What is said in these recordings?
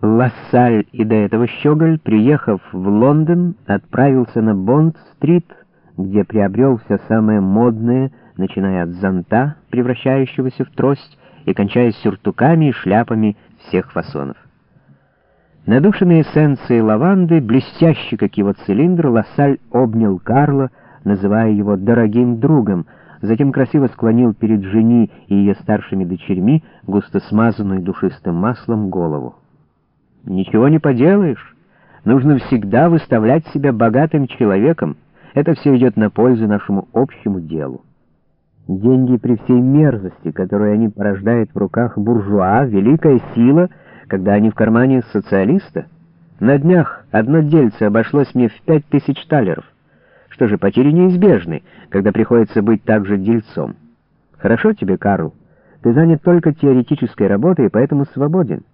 Лассаль и до этого Щеголь, приехав в Лондон, отправился на Бонд-стрит, где приобрел все самое модное, начиная от зонта, превращающегося в трость, и кончая сюртуками и шляпами всех фасонов. Надушенный эссенцией лаванды, блестящий, как его цилиндр, Лассаль обнял Карла, называя его «дорогим другом», затем красиво склонил перед жени и ее старшими дочерьми густо смазанную душистым маслом голову. «Ничего не поделаешь. Нужно всегда выставлять себя богатым человеком. Это все идет на пользу нашему общему делу. Деньги при всей мерзости, которую они порождают в руках буржуа, великая сила, когда они в кармане социалиста. На днях одно дельце обошлось мне в пять тысяч талеров. Что же, потери неизбежны, когда приходится быть также дельцом. Хорошо тебе, Карл. Ты занят только теоретической работой и поэтому свободен.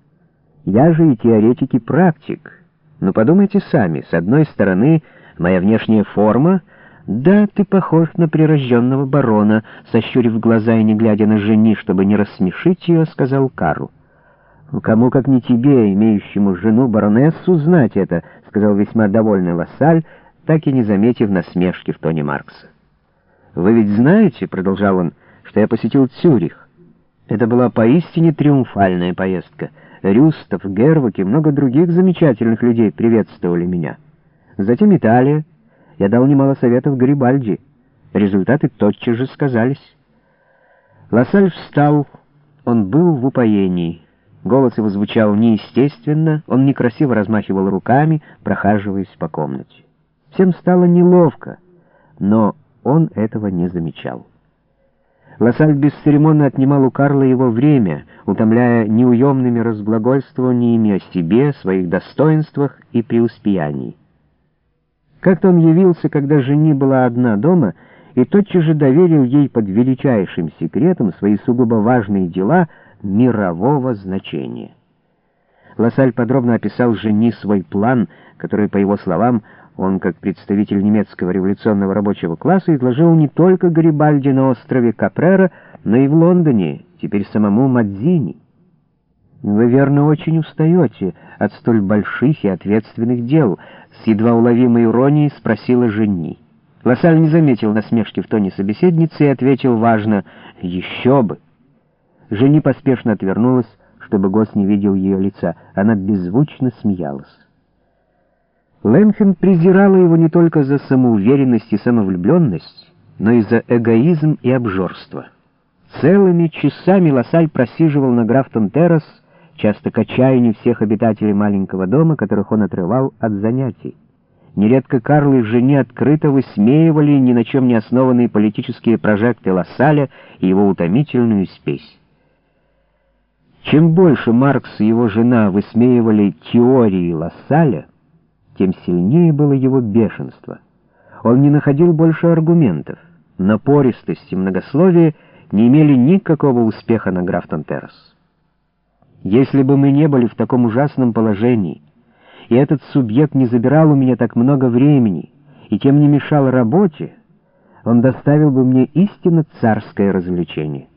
Я же и теоретик, и практик. Но подумайте сами, с одной стороны, моя внешняя форма... Да, ты похож на прирожденного барона, сощурив глаза и не глядя на жени, чтобы не рассмешить ее, сказал Карл. «Кому, как не тебе, имеющему жену баронессу, знать это», — сказал весьма довольный Лассаль, так и не заметив насмешки в тоне Маркса. «Вы ведь знаете, — продолжал он, — что я посетил Цюрих. Это была поистине триумфальная поездка. Рюстов, Гервак и много других замечательных людей приветствовали меня. Затем Италия. Я дал немало советов Гарибальди. Результаты тотчас же сказались. Лассаль встал. Он был в упоении. Голос его звучал неестественно, он некрасиво размахивал руками, прохаживаясь по комнате. Всем стало неловко, но он этого не замечал. Лассаль бесцеремонно отнимал у Карла его время, утомляя неуемными разглагольствованиями о себе, своих достоинствах и преуспеянии. Как-то он явился, когда жени была одна дома, и тотчас же доверил ей под величайшим секретом свои сугубо важные дела мирового значения. Лассаль подробно описал жени свой план, который, по его словам, он, как представитель немецкого революционного рабочего класса, изложил не только Гарибальди на острове Капрера, но и в Лондоне, теперь самому Мадзини. «Вы, верно, очень устаете от столь больших и ответственных дел», — с едва уловимой иронией спросила Жени. Лассаль не заметил насмешки в тоне собеседницы и ответил важно «Еще бы!». Жени поспешно отвернулась, чтобы гость не видел ее лица. Она беззвучно смеялась. Лэнфин презирала его не только за самоуверенность и самовлюбленность, но и за эгоизм и обжорство. Целыми часами Лассаль просиживал на Графтон-террас, часто к отчаянию всех обитателей маленького дома, которых он отрывал от занятий. Нередко Карл и жене открыто высмеивали ни на чем не основанные политические прожекты Лассаля и его утомительную спесь. Чем больше Маркс и его жена высмеивали теории Лассаля, тем сильнее было его бешенство. Он не находил больше аргументов. Напористость и многословие не имели никакого успеха на Графтон-Террас. Если бы мы не были в таком ужасном положении, и этот субъект не забирал у меня так много времени, и тем не мешал работе, он доставил бы мне истинно царское развлечение.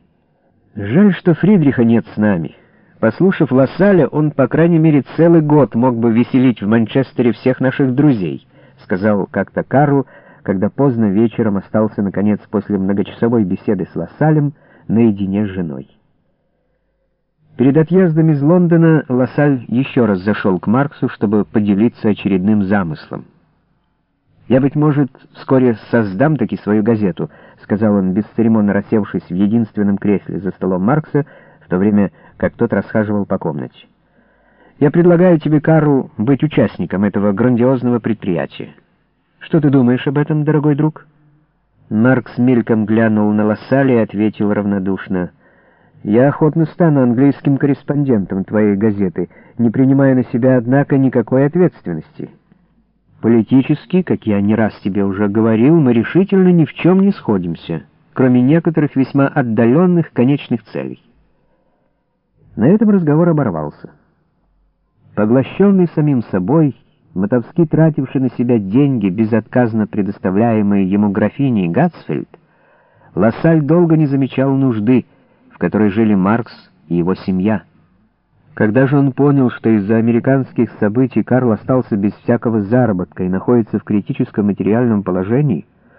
Жаль, что Фридриха нет с нами. Послушав Лассаля, он, по крайней мере, целый год мог бы веселить в Манчестере всех наших друзей, сказал как-то Карл, когда поздно вечером остался, наконец, после многочасовой беседы с Лассалем наедине с женой. Перед отъездом из Лондона Лассаль еще раз зашел к Марксу, чтобы поделиться очередным замыслом. «Я, быть может, вскоре создам таки свою газету», — сказал он, бесцеремонно рассевшись в единственном кресле за столом Маркса, в то время как тот расхаживал по комнате. «Я предлагаю тебе, Карл, быть участником этого грандиозного предприятия. Что ты думаешь об этом, дорогой друг?» Маркс мельком глянул на Лассале и ответил равнодушно. «Я охотно стану английским корреспондентом твоей газеты, не принимая на себя, однако, никакой ответственности. Политически, как я не раз тебе уже говорил, мы решительно ни в чем не сходимся, кроме некоторых весьма отдаленных конечных целей. На этом разговор оборвался. Поглощенный самим собой, мотовски тративший на себя деньги, безотказно предоставляемые ему графиней Гатсфельд, Лассаль долго не замечал нужды, в которой жили Маркс и его семья. Когда же он понял, что из-за американских событий Карл остался без всякого заработка и находится в критическом материальном положении,